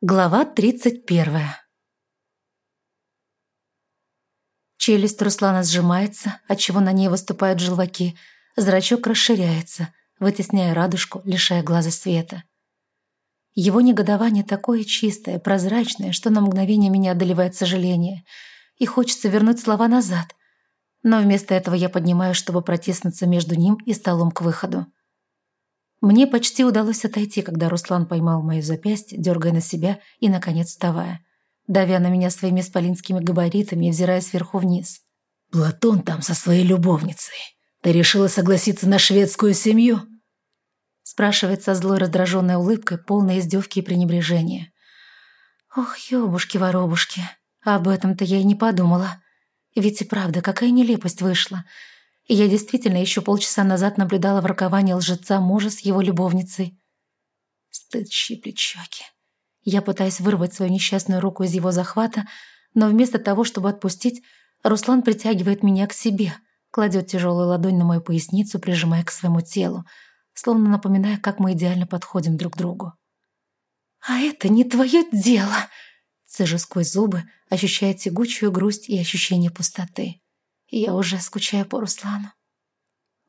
Глава 31 Челюсть Руслана сжимается, отчего на ней выступают желваки, зрачок расширяется, вытесняя радужку, лишая глаза света. Его негодование такое чистое, прозрачное, что на мгновение меня одолевает сожаление, и хочется вернуть слова назад. Но вместо этого я поднимаю, чтобы протиснуться между ним и столом к выходу. Мне почти удалось отойти, когда Руслан поймал мое запястье, дергая на себя и, наконец, вставая, давя на меня своими спалинскими габаритами и взирая сверху вниз. «Платон там со своей любовницей. Ты решила согласиться на шведскую семью?» спрашивает со злой раздраженной улыбкой, полной издевки и пренебрежения. «Ох, ёбушки-воробушки, об этом-то я и не подумала. Ведь и правда, какая нелепость вышла. Я действительно еще полчаса назад наблюдала воркование лжеца мужа с его любовницей. Стыд щиплет щеки. Я пытаюсь вырвать свою несчастную руку из его захвата, но вместо того, чтобы отпустить, Руслан притягивает меня к себе, кладет тяжелую ладонь на мою поясницу, прижимая к своему телу, словно напоминая, как мы идеально подходим друг к другу. «А это не твое дело!» Цежу сквозь зубы, ощущая тягучую грусть и ощущение пустоты. Я уже скучаю по Руслану.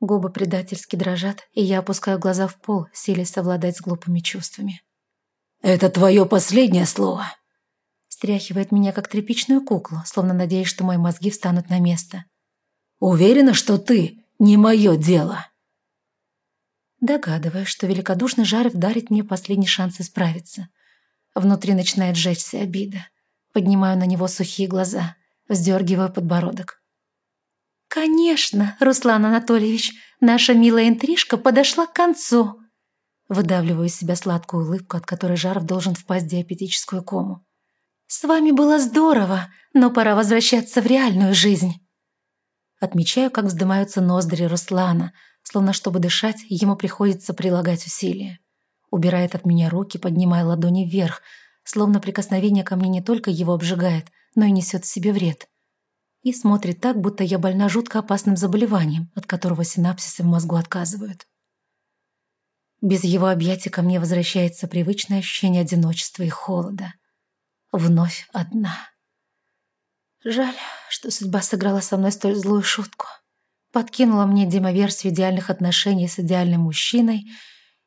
Губы предательски дрожат, и я опускаю глаза в пол, силясь совладать с глупыми чувствами. «Это твое последнее слово?» Стряхивает меня, как тряпичную куклу, словно надеясь, что мои мозги встанут на место. «Уверена, что ты не мое дело?» Догадываюсь, что великодушный Жаров дарит мне последний шанс исправиться. Внутри начинает жечься обида. Поднимаю на него сухие глаза, вздергиваю подбородок. «Конечно, Руслан Анатольевич, наша милая интрижка подошла к концу». Выдавливаю из себя сладкую улыбку, от которой Жаров должен впасть в диапетическую кому. «С вами было здорово, но пора возвращаться в реальную жизнь». Отмечаю, как вздымаются ноздри Руслана, словно чтобы дышать, ему приходится прилагать усилия. Убирает от меня руки, поднимая ладони вверх, словно прикосновение ко мне не только его обжигает, но и несет в себе вред и смотрит так, будто я больна жутко опасным заболеванием, от которого синапсисы в мозгу отказывают. Без его объятий ко мне возвращается привычное ощущение одиночества и холода. Вновь одна. Жаль, что судьба сыграла со мной столь злую шутку. Подкинула мне демоверсию идеальных отношений с идеальным мужчиной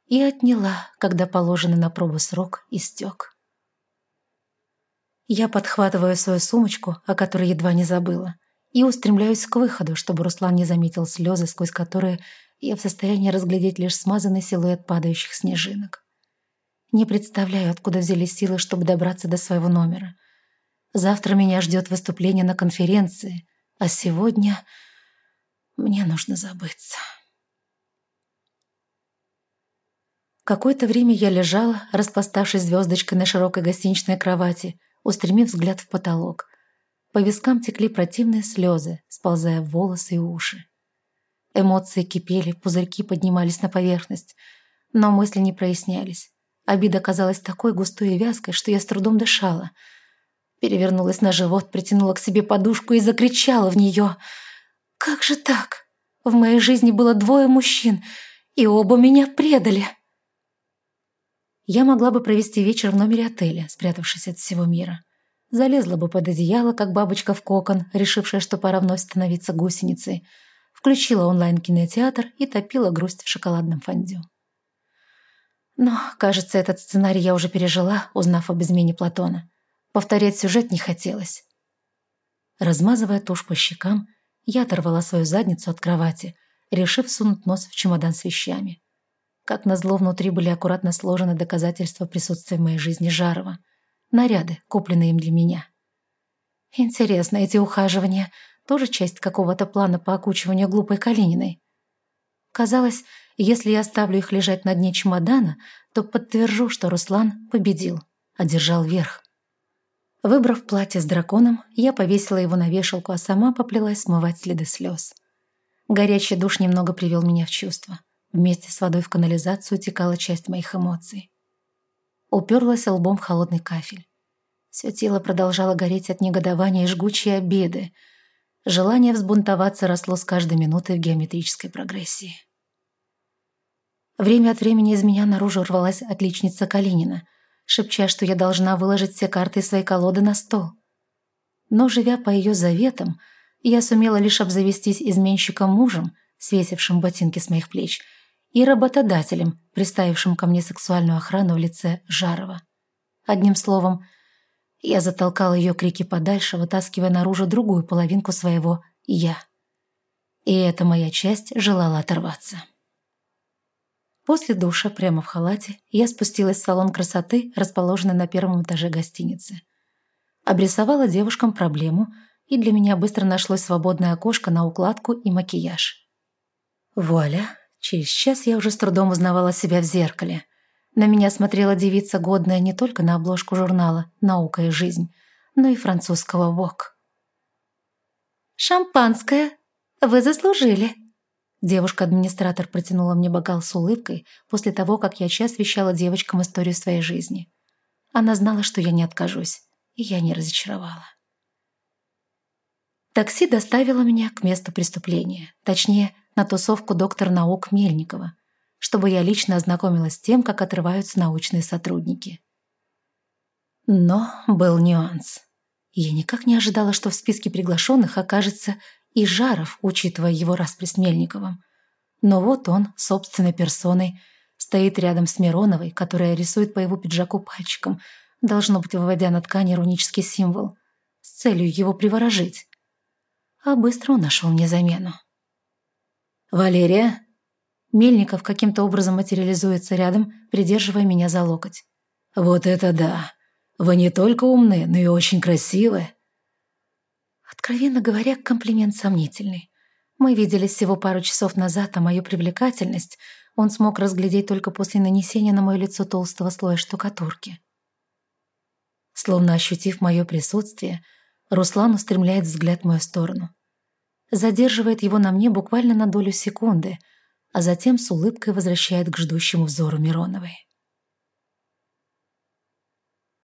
и отняла, когда положенный на пробу срок истек. Я подхватываю свою сумочку, о которой едва не забыла, и устремляюсь к выходу, чтобы Руслан не заметил слезы, сквозь которые я в состоянии разглядеть лишь смазанный силуэт падающих снежинок. Не представляю, откуда взялись силы, чтобы добраться до своего номера. Завтра меня ждет выступление на конференции, а сегодня мне нужно забыться. Какое-то время я лежала, распластавшись звездочкой на широкой гостиничной кровати – устремив взгляд в потолок. По вискам текли противные слезы, сползая в волосы и уши. Эмоции кипели, пузырьки поднимались на поверхность, но мысли не прояснялись. Обида казалась такой густой и вязкой, что я с трудом дышала. Перевернулась на живот, притянула к себе подушку и закричала в нее. «Как же так? В моей жизни было двое мужчин, и оба меня предали!» Я могла бы провести вечер в номере отеля, спрятавшись от всего мира. Залезла бы под одеяло, как бабочка в кокон, решившая, что пора вновь становиться гусеницей. Включила онлайн-кинотеатр и топила грусть в шоколадном фондю. Но, кажется, этот сценарий я уже пережила, узнав об измене Платона. Повторять сюжет не хотелось. Размазывая тушь по щекам, я оторвала свою задницу от кровати, решив сунуть нос в чемодан с вещами. Как назло, внутри были аккуратно сложены доказательства присутствия в моей жизни Жарова. Наряды, купленные им для меня. Интересно, эти ухаживания тоже часть какого-то плана по окучиванию глупой Калининой? Казалось, если я оставлю их лежать на дне чемодана, то подтвержу, что Руслан победил, одержал верх. Выбрав платье с драконом, я повесила его на вешалку, а сама поплелась смывать следы слез. Горячий душ немного привел меня в чувство. Вместе с водой в канализацию текала часть моих эмоций. Уперлась лбом в холодный кафель. Все тело продолжало гореть от негодования и жгучей обиды. Желание взбунтоваться росло с каждой минутой в геометрической прогрессии. Время от времени из меня наружу рвалась отличница Калинина. шепча, что я должна выложить все карты своей колоды на стол. Но, живя по ее заветам, я сумела лишь обзавестись изменщиком мужем, свесившим ботинки с моих плеч, и работодателем, приставившим ко мне сексуальную охрану в лице Жарова. Одним словом, я затолкала ее крики подальше, вытаскивая наружу другую половинку своего «я». И эта моя часть желала оторваться. После душа, прямо в халате, я спустилась в салон красоты, расположенный на первом этаже гостиницы. Обрисовала девушкам проблему, и для меня быстро нашлось свободное окошко на укладку и макияж. Вуаля! Через час я уже с трудом узнавала себя в зеркале. На меня смотрела девица, годная не только на обложку журнала «Наука и жизнь», но и французского ВОК. «Шампанское! Вы заслужили!» Девушка-администратор протянула мне бокал с улыбкой после того, как я час вещала девочкам историю своей жизни. Она знала, что я не откажусь, и я не разочаровала. Такси доставило меня к месту преступления, точнее, на тусовку доктора наук Мельникова, чтобы я лично ознакомилась с тем, как отрываются научные сотрудники. Но был нюанс. Я никак не ожидала, что в списке приглашенных окажется и Жаров, учитывая его распри с Мельниковым. Но вот он, собственной персоной, стоит рядом с Мироновой, которая рисует по его пиджаку пальчиком, должно быть, выводя на ткань иронический символ, с целью его приворожить. А быстро он нашел мне замену. «Валерия?» Мельников каким-то образом материализуется рядом, придерживая меня за локоть. «Вот это да! Вы не только умны, но и очень красивы!» Откровенно говоря, комплимент сомнительный. Мы виделись всего пару часов назад, а мою привлекательность он смог разглядеть только после нанесения на мое лицо толстого слоя штукатурки. Словно ощутив мое присутствие, Руслан устремляет взгляд в мою сторону. Задерживает его на мне буквально на долю секунды, а затем с улыбкой возвращает к ждущему взору Мироновой.